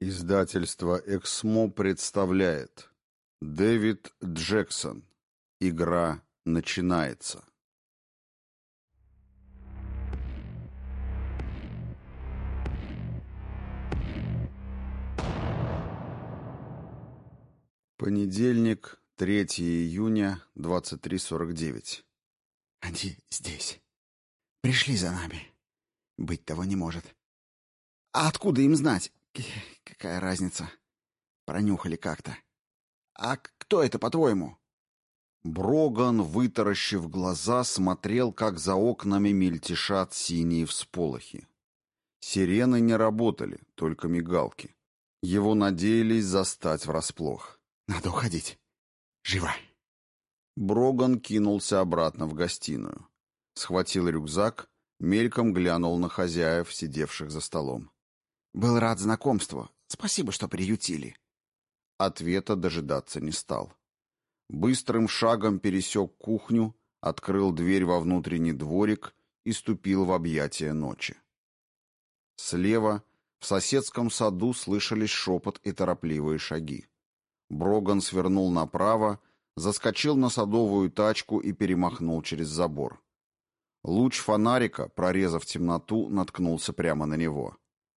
Издательство «Эксмо» представляет Дэвид Джексон Игра начинается Понедельник, 3 июня, 23.49 Они здесь. Пришли за нами. Быть того не может. А откуда им знать? Какая разница? Пронюхали как-то. А кто это, по-твоему? Броган, вытаращив глаза, смотрел, как за окнами мельтешат синие всполохи. Сирены не работали, только мигалки. Его надеялись застать врасплох. «Надо уходить. Живо!» Броган кинулся обратно в гостиную. Схватил рюкзак, мельком глянул на хозяев, сидевших за столом. Был рад знакомству. Спасибо, что приютили. Ответа дожидаться не стал. Быстрым шагом пересек кухню, открыл дверь во внутренний дворик и ступил в объятия ночи. Слева, в соседском саду, слышались шепот и торопливые шаги. Броган свернул направо, заскочил на садовую тачку и перемахнул через забор. Луч фонарика, прорезав темноту, наткнулся прямо на него.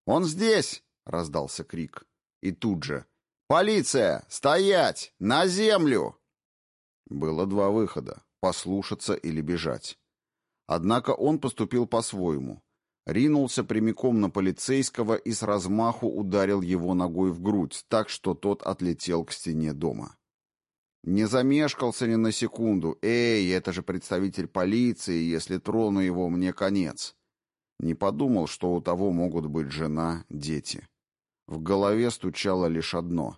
«Он здесь!» — раздался крик. И тут же «Полиция! Стоять! На землю!» Было два выхода — послушаться или бежать. Однако он поступил по-своему. Ринулся прямиком на полицейского и с размаху ударил его ногой в грудь, так что тот отлетел к стене дома. Не замешкался ни на секунду. «Эй, это же представитель полиции, если трону его, мне конец». Не подумал, что у того могут быть жена, дети. В голове стучало лишь одно.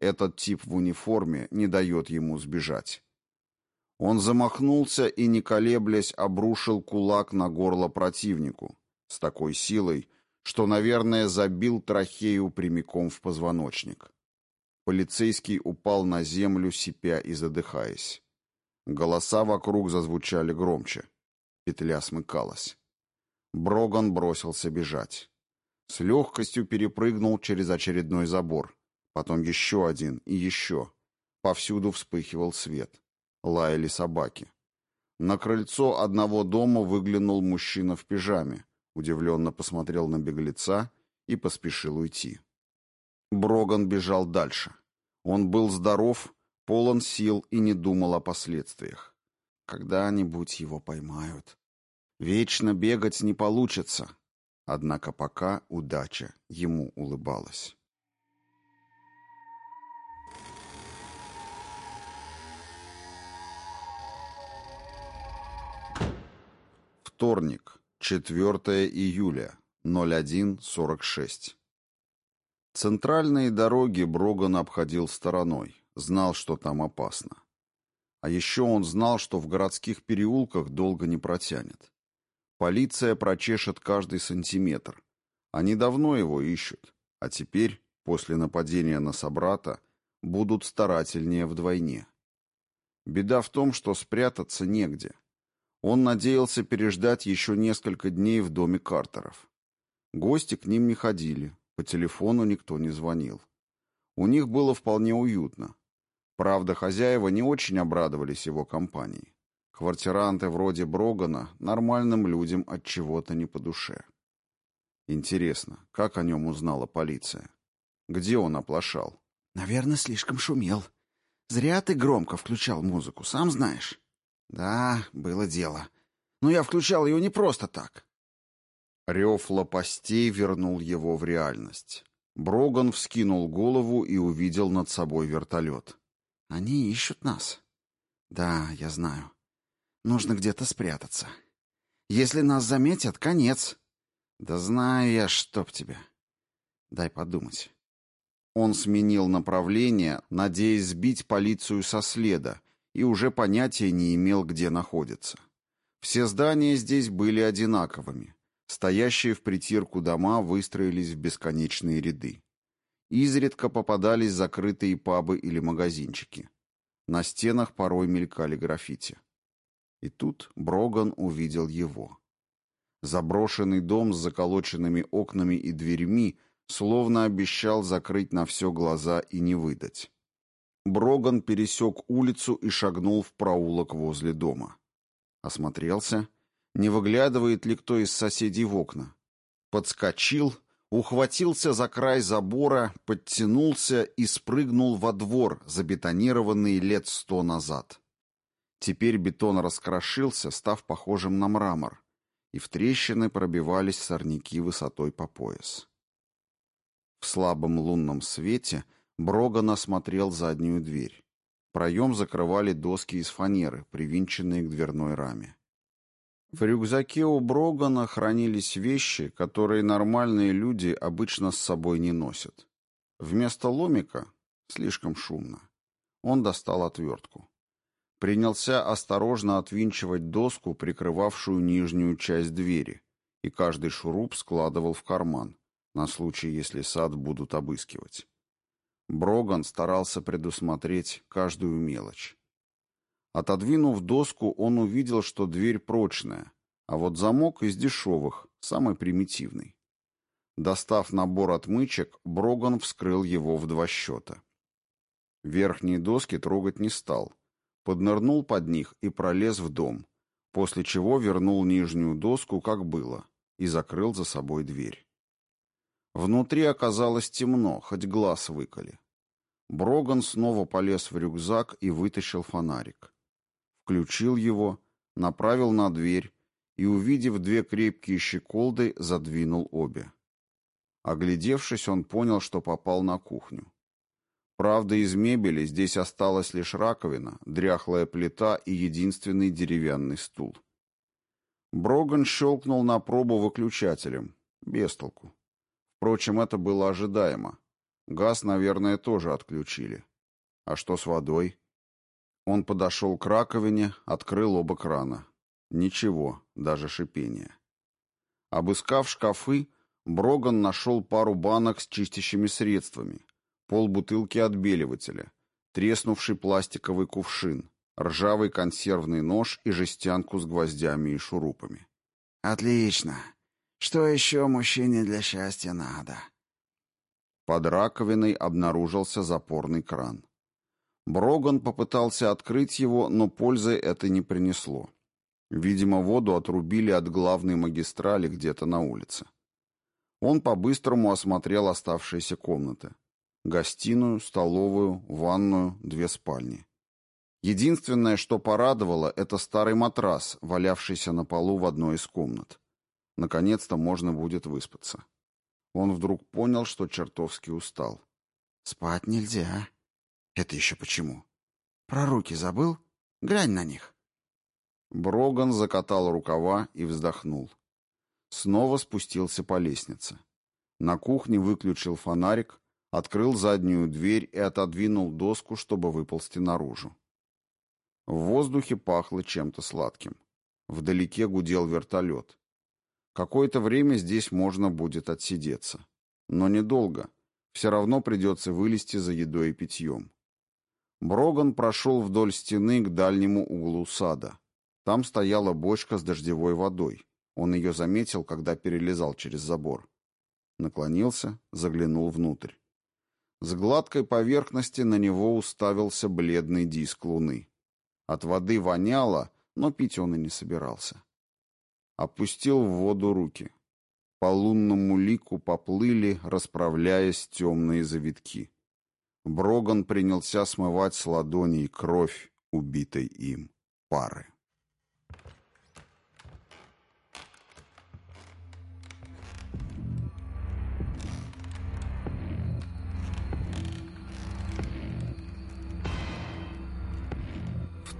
Этот тип в униформе не дает ему сбежать. Он замахнулся и, не колеблясь, обрушил кулак на горло противнику с такой силой, что, наверное, забил трахею прямиком в позвоночник. Полицейский упал на землю, сипя и задыхаясь. Голоса вокруг зазвучали громче. Петля смыкалась. Броган бросился бежать. С легкостью перепрыгнул через очередной забор. Потом еще один и еще. Повсюду вспыхивал свет. Лаяли собаки. На крыльцо одного дома выглянул мужчина в пижаме, удивленно посмотрел на беглеца и поспешил уйти. Броган бежал дальше. Он был здоров, полон сил и не думал о последствиях. Когда-нибудь его поймают. Вечно бегать не получится. Однако пока удача ему улыбалась. Вторник, 4 июля, 01.46. Центральные дороги Броган обходил стороной, знал, что там опасно. А еще он знал, что в городских переулках долго не протянет. Полиция прочешет каждый сантиметр. Они давно его ищут, а теперь, после нападения на собрата, будут старательнее вдвойне. Беда в том, что спрятаться негде. Он надеялся переждать еще несколько дней в доме Картеров. Гости к ним не ходили, по телефону никто не звонил. У них было вполне уютно. Правда, хозяева не очень обрадовались его компании. Квартиранты вроде Брогана нормальным людям от чего-то не по душе. Интересно, как о нем узнала полиция? Где он оплошал? Наверное, слишком шумел. Зря ты громко включал музыку, сам знаешь. Да, было дело. Но я включал ее не просто так. Рев лопастей вернул его в реальность. Броган вскинул голову и увидел над собой вертолет. Они ищут нас. Да, я знаю. Нужно где-то спрятаться. Если нас заметят, конец. Да знаю я, чтоб тебя. Дай подумать. Он сменил направление, надеясь сбить полицию со следа, и уже понятия не имел, где находится. Все здания здесь были одинаковыми. Стоящие в притирку дома выстроились в бесконечные ряды. Изредка попадались закрытые пабы или магазинчики. На стенах порой мелькали граффити. И тут Броган увидел его. Заброшенный дом с заколоченными окнами и дверьми словно обещал закрыть на все глаза и не выдать. Броган пересек улицу и шагнул в проулок возле дома. Осмотрелся, не выглядывает ли кто из соседей в окна. Подскочил, ухватился за край забора, подтянулся и спрыгнул во двор, забетонированный лет сто назад. Теперь бетон раскрошился, став похожим на мрамор, и в трещины пробивались сорняки высотой по пояс. В слабом лунном свете Броган осмотрел заднюю дверь. Проем закрывали доски из фанеры, привинченные к дверной раме. В рюкзаке у Брогана хранились вещи, которые нормальные люди обычно с собой не носят. Вместо ломика слишком шумно. Он достал отвертку. Принялся осторожно отвинчивать доску, прикрывавшую нижнюю часть двери, и каждый шуруп складывал в карман, на случай, если сад будут обыскивать. Броган старался предусмотреть каждую мелочь. Отодвинув доску, он увидел, что дверь прочная, а вот замок из дешевых, самый примитивный. Достав набор отмычек, Броган вскрыл его в два счета. Верхние доски трогать не стал. Поднырнул под них и пролез в дом, после чего вернул нижнюю доску, как было, и закрыл за собой дверь. Внутри оказалось темно, хоть глаз выколи. Броган снова полез в рюкзак и вытащил фонарик включил его, направил на дверь и, увидев две крепкие щеколды, задвинул обе. Оглядевшись, он понял, что попал на кухню. Правда, из мебели здесь осталась лишь раковина, дряхлая плита и единственный деревянный стул. Броган щелкнул на пробу выключателем. Без толку. Впрочем, это было ожидаемо. Газ, наверное, тоже отключили. А что с водой? Он подошел к раковине, открыл оба крана. Ничего, даже шипения. Обыскав шкафы, Броган нашел пару банок с чистящими средствами, полбутылки отбеливателя, треснувший пластиковый кувшин, ржавый консервный нож и жестянку с гвоздями и шурупами. «Отлично. Что еще мужчине для счастья надо?» Под раковиной обнаружился запорный кран. Броган попытался открыть его, но пользы это не принесло. Видимо, воду отрубили от главной магистрали где-то на улице. Он по-быстрому осмотрел оставшиеся комнаты. Гостиную, столовую, ванную, две спальни. Единственное, что порадовало, это старый матрас, валявшийся на полу в одной из комнат. Наконец-то можно будет выспаться. Он вдруг понял, что чертовски устал. «Спать нельзя», это еще почему? Про руки забыл? Глянь на них. Броган закатал рукава и вздохнул. Снова спустился по лестнице. На кухне выключил фонарик, открыл заднюю дверь и отодвинул доску, чтобы выползти наружу. В воздухе пахло чем-то сладким. Вдалеке гудел вертолет. Какое-то время здесь можно будет отсидеться. Но недолго. Все равно придется вылезти за едой и питьем. Броган прошел вдоль стены к дальнему углу сада. Там стояла бочка с дождевой водой. Он ее заметил, когда перелезал через забор. Наклонился, заглянул внутрь. С гладкой поверхности на него уставился бледный диск луны. От воды воняло, но пить он и не собирался. Опустил в воду руки. По лунному лику поплыли, расправляясь темные завитки. Броган принялся смывать с ладоней кровь убитой им пары.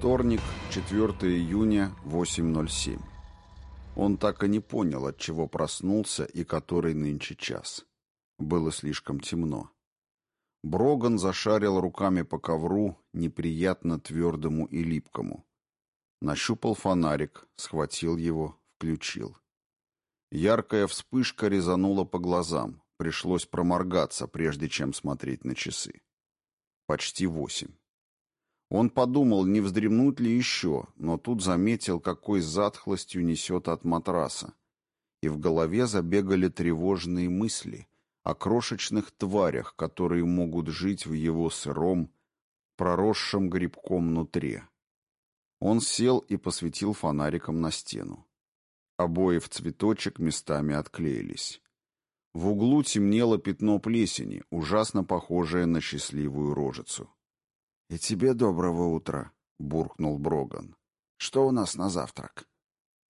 Вторник, 4 июня, 8.07. Он так и не понял, от чего проснулся и который нынче час. Было слишком темно. Броган зашарил руками по ковру, неприятно твердому и липкому. Нащупал фонарик, схватил его, включил. Яркая вспышка резанула по глазам. Пришлось проморгаться, прежде чем смотреть на часы. Почти восемь. Он подумал, не вздремнуть ли еще, но тут заметил, какой затхлостью несет от матраса. И в голове забегали тревожные мысли, о крошечных тварях, которые могут жить в его сыром, проросшем грибком нутре. Он сел и посветил фонариком на стену. Обои в цветочек местами отклеились. В углу темнело пятно плесени, ужасно похожее на счастливую рожицу. «И тебе доброго утра», — буркнул Броган. «Что у нас на завтрак?»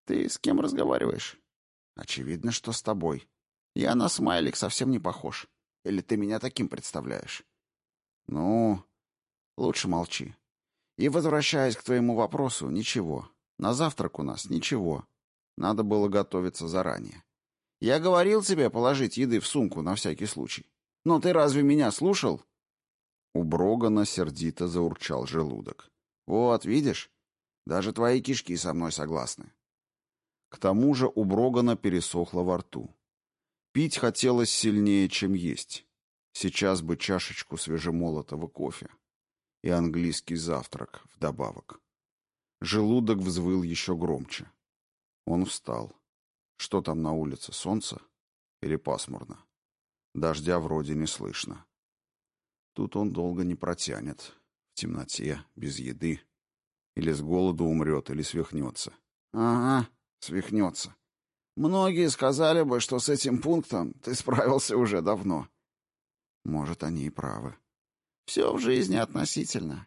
«Ты с кем разговариваешь?» «Очевидно, что с тобой. Я на смайлик совсем не похож. Или ты меня таким представляешь?» «Ну, лучше молчи. И, возвращаясь к твоему вопросу, ничего. На завтрак у нас ничего. Надо было готовиться заранее. Я говорил тебе положить еды в сумку на всякий случай. Но ты разве меня слушал?» У Брогана сердито заурчал желудок. «Вот, видишь? Даже твои кишки со мной согласны». К тому же у Брогана пересохло во рту. Пить хотелось сильнее, чем есть. Сейчас бы чашечку свежемолотого кофе и английский завтрак вдобавок. Желудок взвыл еще громче. Он встал. Что там на улице, солнце? Или пасмурно? Дождя вроде не слышно. Тут он долго не протянет. В темноте, без еды. Или с голоду умрет, или свихнется. Ага, свихнется. Многие сказали бы, что с этим пунктом ты справился уже давно. Может, они и правы. Все в жизни относительно.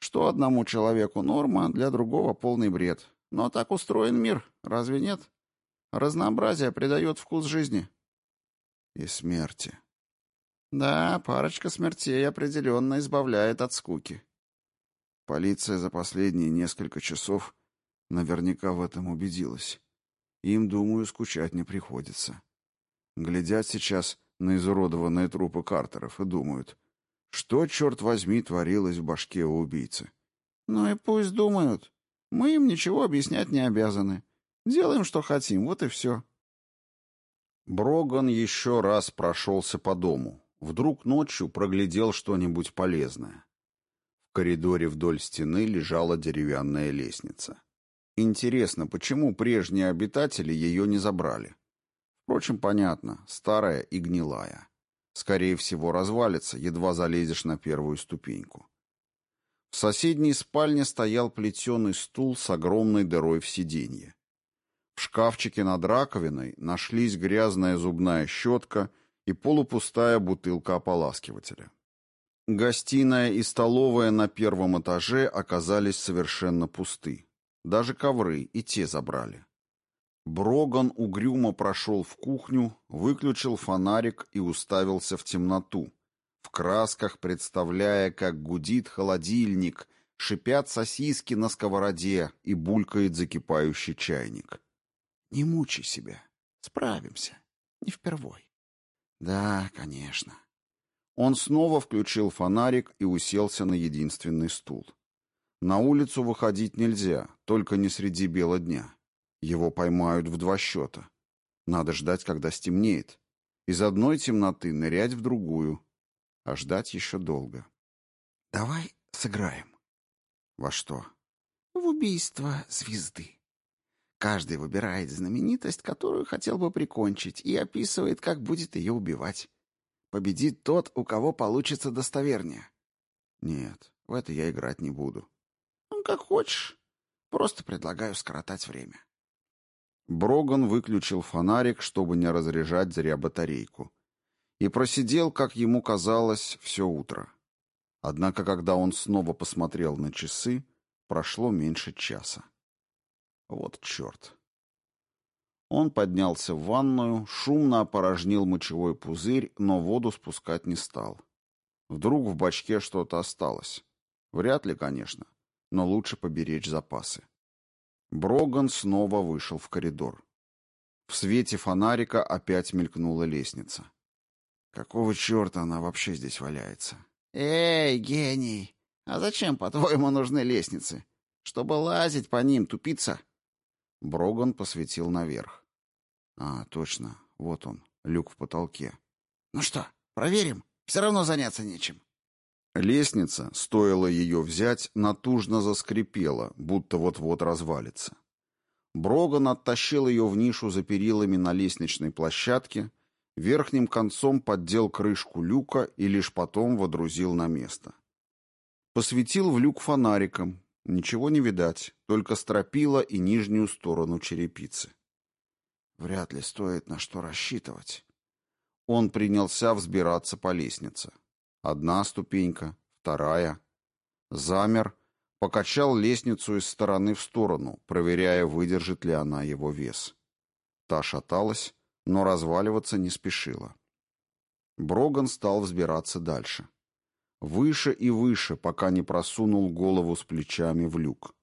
Что одному человеку норма, для другого полный бред. Но так устроен мир, разве нет? Разнообразие придает вкус жизни. И смерти. Да, парочка смертей определенно избавляет от скуки. Полиция за последние несколько часов наверняка в этом убедилась. Им, думаю, скучать не приходится. Глядят сейчас на изуродованные трупы Картеров и думают, что, черт возьми, творилось в башке у убийцы? Ну и пусть думают. Мы им ничего объяснять не обязаны. Делаем, что хотим, вот и все. Броган еще раз прошелся по дому. Вдруг ночью проглядел что-нибудь полезное. В коридоре вдоль стены лежала деревянная лестница. Интересно, почему прежние обитатели ее не забрали? Впрочем, понятно, старая и гнилая. Скорее всего, развалится, едва залезешь на первую ступеньку. В соседней спальне стоял плетеный стул с огромной дырой в сиденье. В шкафчике над раковиной нашлись грязная зубная щетка и полупустая бутылка ополаскивателя. Гостиная и столовая на первом этаже оказались совершенно пусты. Даже ковры и те забрали. Броган угрюмо прошел в кухню, выключил фонарик и уставился в темноту, в красках представляя, как гудит холодильник, шипят сосиски на сковороде и булькает закипающий чайник. «Не мучай себя. Справимся. Не впервой». «Да, конечно». Он снова включил фонарик и уселся на единственный стул. На улицу выходить нельзя, только не среди бела дня. Его поймают в два счета. Надо ждать, когда стемнеет. Из одной темноты нырять в другую. А ждать еще долго. Давай сыграем. Во что? В убийство звезды. Каждый выбирает знаменитость, которую хотел бы прикончить, и описывает, как будет ее убивать. Победит тот, у кого получится достовернее. Нет, в это я играть не буду. Ну, как хочешь. Просто предлагаю скоротать время. Броган выключил фонарик, чтобы не разряжать зря батарейку. И просидел, как ему казалось, все утро. Однако, когда он снова посмотрел на часы, прошло меньше часа. Вот черт. Он поднялся в ванную, шумно опорожнил мочевой пузырь, но воду спускать не стал. Вдруг в бачке что-то осталось. Вряд ли, конечно, но лучше поберечь запасы. Броган снова вышел в коридор. В свете фонарика опять мелькнула лестница. Какого черта она вообще здесь валяется? «Эй, гений! А зачем, по-твоему, нужны лестницы? Чтобы лазить по ним, тупица!» Броган посветил наверх. «А, точно, вот он, люк в потолке». «Ну что, проверим? Все равно заняться нечем». Лестница, стоило ее взять, натужно заскрипела, будто вот-вот развалится. Броган оттащил ее в нишу за перилами на лестничной площадке верхним концом поддел крышку люка и лишь потом водрузил на место. Посветил в люк фонариком. Ничего не видать, только стропила и нижнюю сторону черепицы. Вряд ли стоит на что рассчитывать. Он принялся взбираться по лестнице. Одна ступенька, вторая. Замер, покачал лестницу из стороны в сторону, проверяя, выдержит ли она его вес. Та шаталась, но разваливаться не спешила. Броган стал взбираться дальше. Выше и выше, пока не просунул голову с плечами в люк.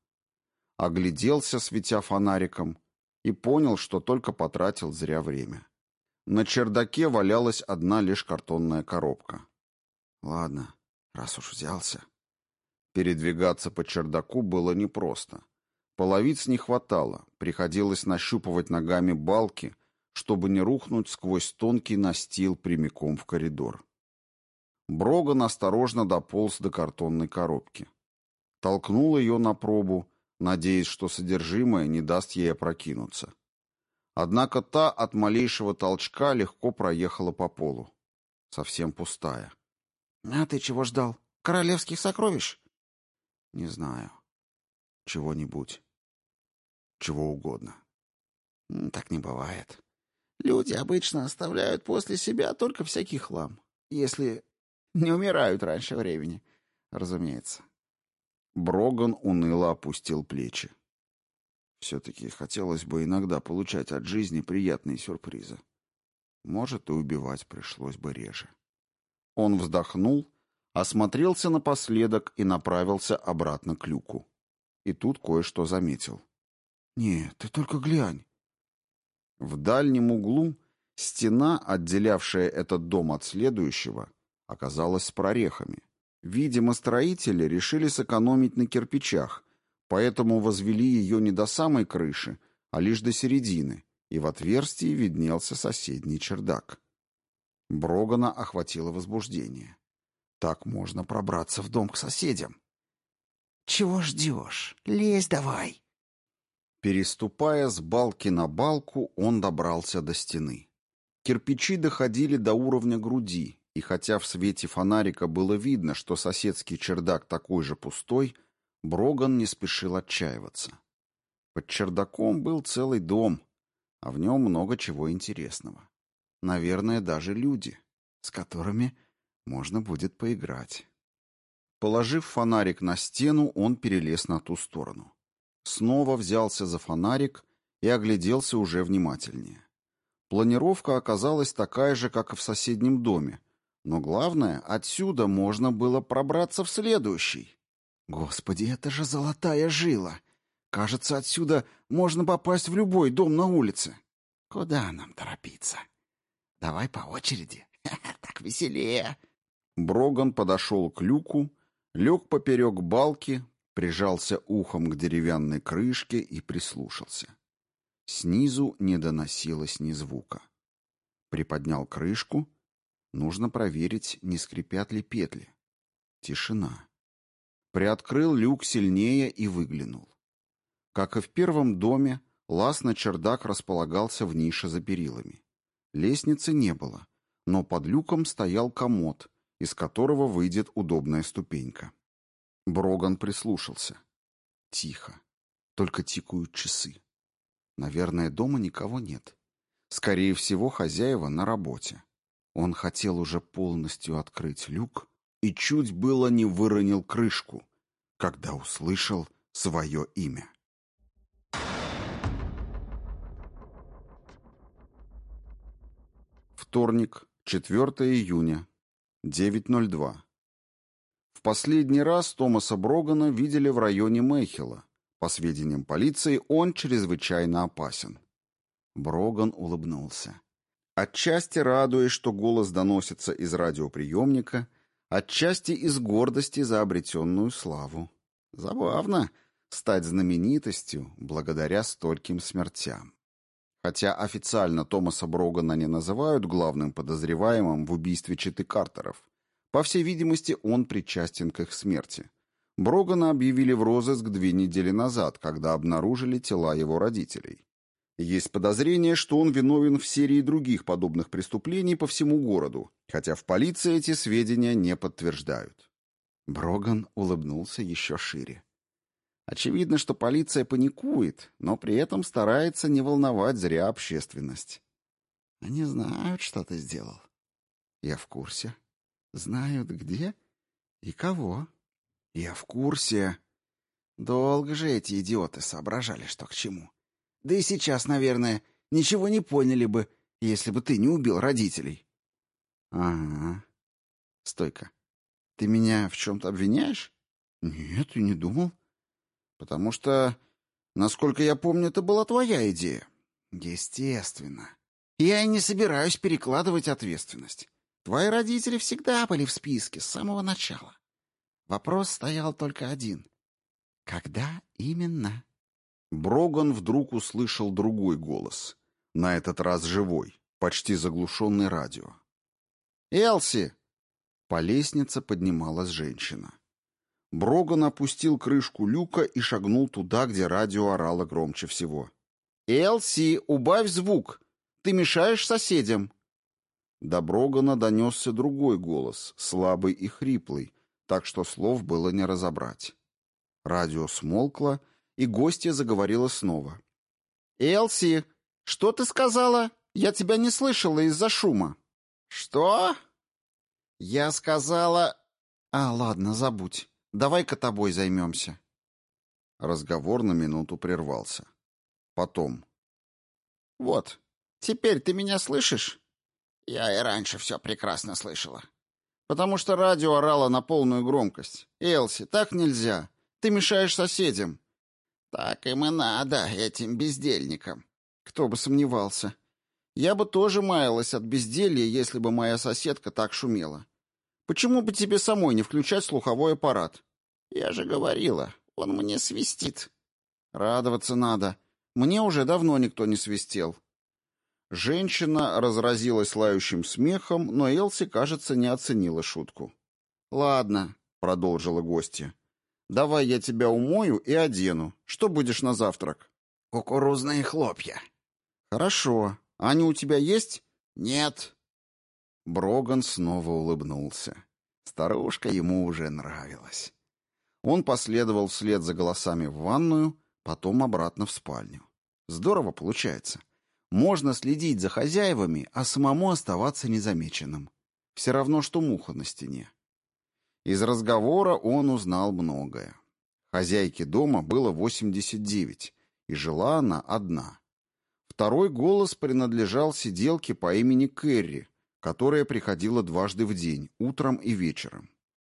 Огляделся, светя фонариком, и понял, что только потратил зря время. На чердаке валялась одна лишь картонная коробка. Ладно, раз уж взялся. Передвигаться по чердаку было непросто. Половиц не хватало, приходилось нащупывать ногами балки, чтобы не рухнуть сквозь тонкий настил прямиком в коридор. Броган осторожно дополз до картонной коробки. Толкнул ее на пробу, надеясь, что содержимое не даст ей опрокинуться. Однако та от малейшего толчка легко проехала по полу. Совсем пустая. — А ты чего ждал? Королевских сокровищ? — Не знаю. Чего-нибудь. Чего угодно. — Так не бывает. Люди обычно оставляют после себя только всякий хлам. Если не умирают раньше времени, разумеется. Броган уныло опустил плечи. Все-таки хотелось бы иногда получать от жизни приятные сюрпризы. Может, и убивать пришлось бы реже. Он вздохнул, осмотрелся напоследок и направился обратно к люку. И тут кое-что заметил. «Нет, ты только глянь». В дальнем углу стена, отделявшая этот дом от следующего, оказалась с прорехами. Видимо, строители решили сэкономить на кирпичах, поэтому возвели ее не до самой крыши, а лишь до середины, и в отверстии виднелся соседний чердак. Брогана охватило возбуждение. Так можно пробраться в дом к соседям. «Чего ждешь? Лезь давай!» Переступая с балки на балку, он добрался до стены. Кирпичи доходили до уровня груди, и хотя в свете фонарика было видно, что соседский чердак такой же пустой, Броган не спешил отчаиваться. Под чердаком был целый дом, а в нем много чего интересного. Наверное, даже люди, с которыми можно будет поиграть. Положив фонарик на стену, он перелез на ту сторону. Снова взялся за фонарик и огляделся уже внимательнее. Планировка оказалась такая же, как и в соседнем доме, но главное, отсюда можно было пробраться в следующий. Господи, это же золотая жила. Кажется, отсюда можно попасть в любой дом на улице. Куда нам торопиться? Давай по очереди. Так веселее. Броган подошел к люку, лег поперек балки, прижался ухом к деревянной крышке и прислушался. Снизу не доносилось ни звука. Приподнял крышку — Нужно проверить, не скрипят ли петли. Тишина. Приоткрыл люк сильнее и выглянул. Как и в первом доме, лаз на чердак располагался в нише за перилами. Лестницы не было, но под люком стоял комод, из которого выйдет удобная ступенька. Броган прислушался. Тихо. Только тикают часы. Наверное, дома никого нет. Скорее всего, хозяева на работе. Он хотел уже полностью открыть люк и чуть было не выронил крышку, когда услышал свое имя. Вторник, 4 июня, 9.02. В последний раз Томаса Брогана видели в районе Мейхела. По сведениям полиции, он чрезвычайно опасен. Броган улыбнулся. Отчасти радуясь, что голос доносится из радиоприемника, отчасти из гордости за обретенную славу. Забавно стать знаменитостью благодаря стольким смертям. Хотя официально Томаса Брогана не называют главным подозреваемым в убийстве Читы Картеров, по всей видимости, он причастен к их смерти. Брогана объявили в розыск две недели назад, когда обнаружили тела его родителей. Есть подозрение, что он виновен в серии других подобных преступлений по всему городу, хотя в полиции эти сведения не подтверждают. Броган улыбнулся еще шире. Очевидно, что полиция паникует, но при этом старается не волновать зря общественность. Они знают, что ты сделал. Я в курсе. Знают где и кого. Я в курсе. Долго же эти идиоты соображали, что к чему. Да и сейчас, наверное, ничего не поняли бы, если бы ты не убил родителей. Ага. Стойка. Ты меня в чем-то обвиняешь? Нет, и не думал. Потому что, насколько я помню, это была твоя идея. Естественно. Я и не собираюсь перекладывать ответственность. Твои родители всегда были в списке с самого начала. Вопрос стоял только один. Когда именно? Броган вдруг услышал другой голос, на этот раз живой, почти заглушенный радио. «Элси!» По лестнице поднималась женщина. Броган опустил крышку люка и шагнул туда, где радио орало громче всего. «Элси, убавь звук! Ты мешаешь соседям!» До Брогана донесся другой голос, слабый и хриплый, так что слов было не разобрать. Радио смолкло, и гостья заговорила снова. «Элси, что ты сказала? Я тебя не слышала из-за шума». «Что?» «Я сказала...» «А, ладно, забудь. Давай-ка тобой займемся». Разговор на минуту прервался. Потом. «Вот, теперь ты меня слышишь?» «Я и раньше все прекрасно слышала». «Потому что радио орало на полную громкость. Элси, так нельзя. Ты мешаешь соседям. Так им и надо, этим бездельникам. Кто бы сомневался. Я бы тоже маялась от безделья, если бы моя соседка так шумела. Почему бы тебе самой не включать слуховой аппарат? Я же говорила, он мне свистит. Радоваться надо. Мне уже давно никто не свистел. Женщина разразилась лающим смехом, но Элси, кажется, не оценила шутку. «Ладно», — продолжила гостья. Давай я тебя умою и одену. Что будешь на завтрак? Кукурузные хлопья. Хорошо. Они у тебя есть? Нет. Броган снова улыбнулся. Старушка ему уже нравилась. Он последовал вслед за голосами в ванную, потом обратно в спальню. Здорово получается. Можно следить за хозяевами, а самому оставаться незамеченным. Все равно, что муха на стене. Из разговора он узнал многое. Хозяйке дома было 89, и жила она одна. Второй голос принадлежал сиделке по имени Кэрри, которая приходила дважды в день, утром и вечером.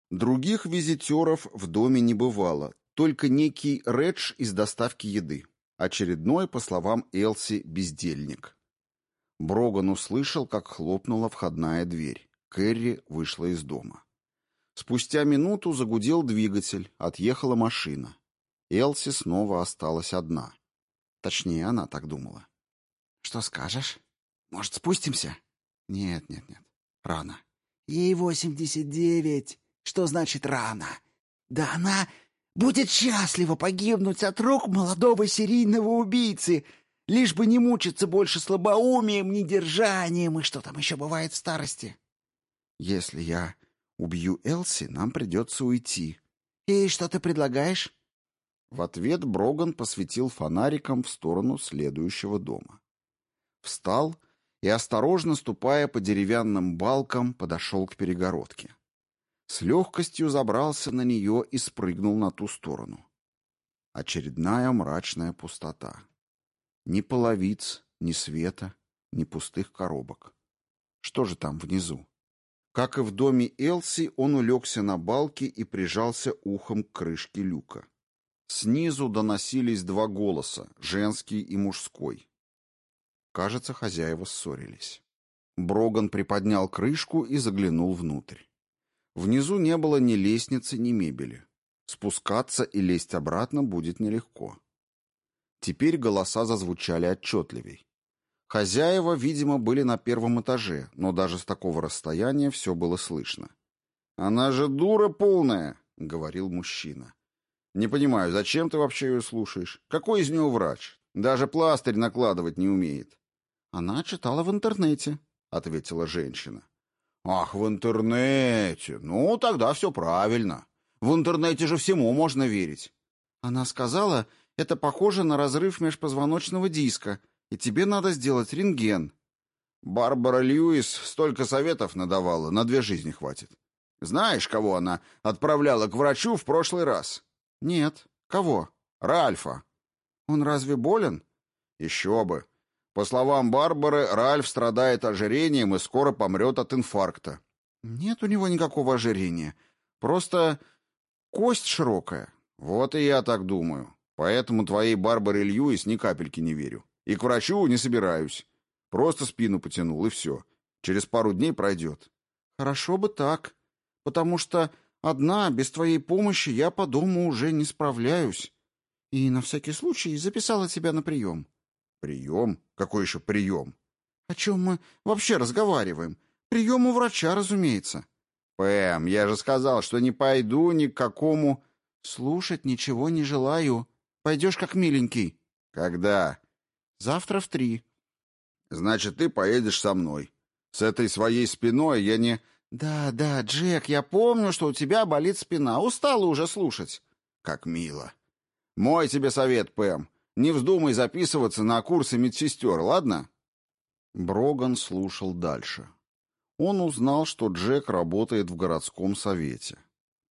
Других визитеров в доме не бывало, только некий Редж из доставки еды. Очередной, по словам Элси, бездельник. Броган услышал, как хлопнула входная дверь. Кэрри вышла из дома. Спустя минуту загудел двигатель, отъехала машина. Элси снова осталась одна. Точнее, она так думала. «Что скажешь? Может, спустимся?» «Нет, нет, нет. Рано». «Ей восемьдесят девять. Что значит рано? Да она будет счастлива погибнуть от рук молодого серийного убийцы, лишь бы не мучиться больше слабоумием, недержанием и что там еще бывает в старости». «Если я Убью Элси, нам придется уйти. И что ты предлагаешь? В ответ Броган посветил фонариком в сторону следующего дома. Встал и, осторожно ступая по деревянным балкам, подошел к перегородке. С легкостью забрался на нее и спрыгнул на ту сторону. Очередная мрачная пустота. Ни половиц, ни света, ни пустых коробок. Что же там внизу? Как и в доме Элси, он улегся на балке и прижался ухом к крышке люка. Снизу доносились два голоса, женский и мужской. Кажется, хозяева ссорились. Броган приподнял крышку и заглянул внутрь. Внизу не было ни лестницы, ни мебели. Спускаться и лезть обратно будет нелегко. Теперь голоса зазвучали отчетливей. Хозяева, видимо, были на первом этаже, но даже с такого расстояния все было слышно. «Она же дура полная», — говорил мужчина. «Не понимаю, зачем ты вообще ее слушаешь? Какой из нее врач? Даже пластырь накладывать не умеет. Она читала в интернете, ответила женщина. Ах, в интернете. Ну, тогда все правильно. В интернете же всему можно верить. Она сказала, это похоже на разрыв межпозвоночного диска, и тебе надо сделать рентген. Барбара Льюис столько советов надавала, на две жизни хватит. Знаешь, кого она отправляла к врачу в прошлый раз? Нет. Кого? Ральфа. Он разве болен? Еще бы. По словам Барбары, Ральф страдает ожирением и скоро помрет от инфаркта. Нет у него никакого ожирения. Просто кость широкая. Вот и я так думаю. Поэтому твоей Барбаре Льюис ни капельки не верю. И к врачу не собираюсь. Просто спину потянул, и все. Через пару дней пройдет. Хорошо бы так. Потому что одна, без твоей помощи, я по дому уже не справляюсь. И на всякий случай записала тебя на прием. Прием? Какой еще прием? О чем мы вообще разговариваем? Прием у врача, разумеется. Пэм, я же сказал, что не пойду ни к какому... Слушать ничего не желаю. Пойдешь как миленький. Когда? Завтра в три. Значит, ты поедешь со мной. С этой своей спиной я не... Да, да, Джек, я помню, что у тебя болит спина. Устала уже слушать. Как мило. Мой тебе совет, Пэм. Не вздумай записываться на курсы медсестер, ладно?» Броган слушал дальше. Он узнал, что Джек работает в городском совете.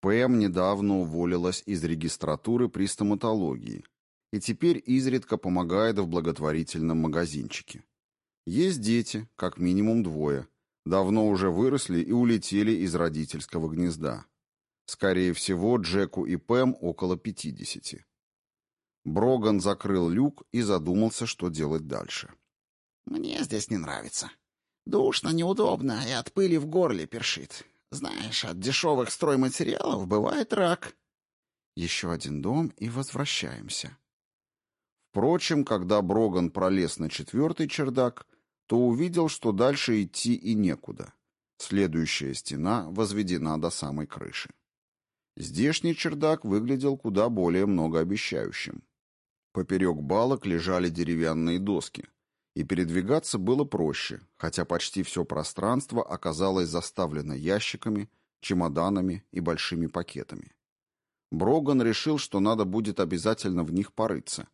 Пэм недавно уволилась из регистратуры при стоматологии и теперь изредка помогает в благотворительном магазинчике. Есть дети, как минимум двое. Давно уже выросли и улетели из родительского гнезда. Скорее всего, Джеку и Пэм около пятидесяти. Броган закрыл люк и задумался, что делать дальше. «Мне здесь не нравится. Душно, неудобно и от пыли в горле першит. Знаешь, от дешевых стройматериалов бывает рак». Еще один дом и возвращаемся. Впрочем, когда Броган пролез на четвертый чердак, то увидел, что дальше идти и некуда. Следующая стена возведена до самой крыши. Здешний чердак выглядел куда более многообещающим. Поперек балок лежали деревянные доски, и передвигаться было проще, хотя почти все пространство оказалось заставлено ящиками, чемоданами и большими пакетами. Броган решил, что надо будет обязательно в них порыться,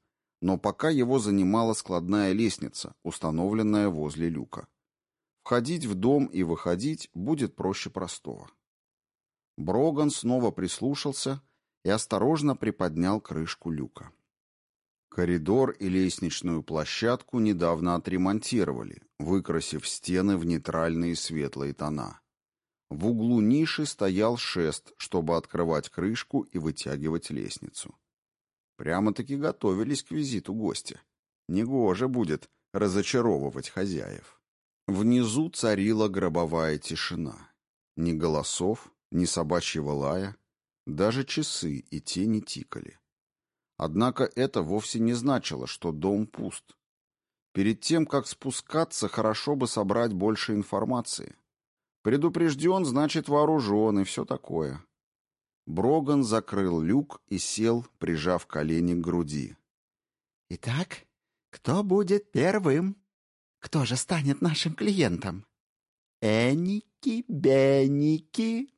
но пока его занимала складная лестница, установленная возле люка. Входить в дом и выходить будет проще простого. Броган снова прислушался и осторожно приподнял крышку люка. Коридор и лестничную площадку недавно отремонтировали, выкрасив стены в нейтральные светлые тона. В углу ниши стоял шест, чтобы открывать крышку и вытягивать лестницу. Прямо-таки готовились к визиту гостя. Негоже будет разочаровывать хозяев. Внизу царила гробовая тишина. Ни голосов, ни собачьего лая, даже часы и те не тикали. Однако это вовсе не значило, что дом пуст. Перед тем, как спускаться, хорошо бы собрать больше информации. Предупрежден, значит вооружен и все такое. Броган закрыл люк и сел, прижав колени к груди. «Итак, кто будет первым? Кто же станет нашим клиентом?» «Эники-беники!»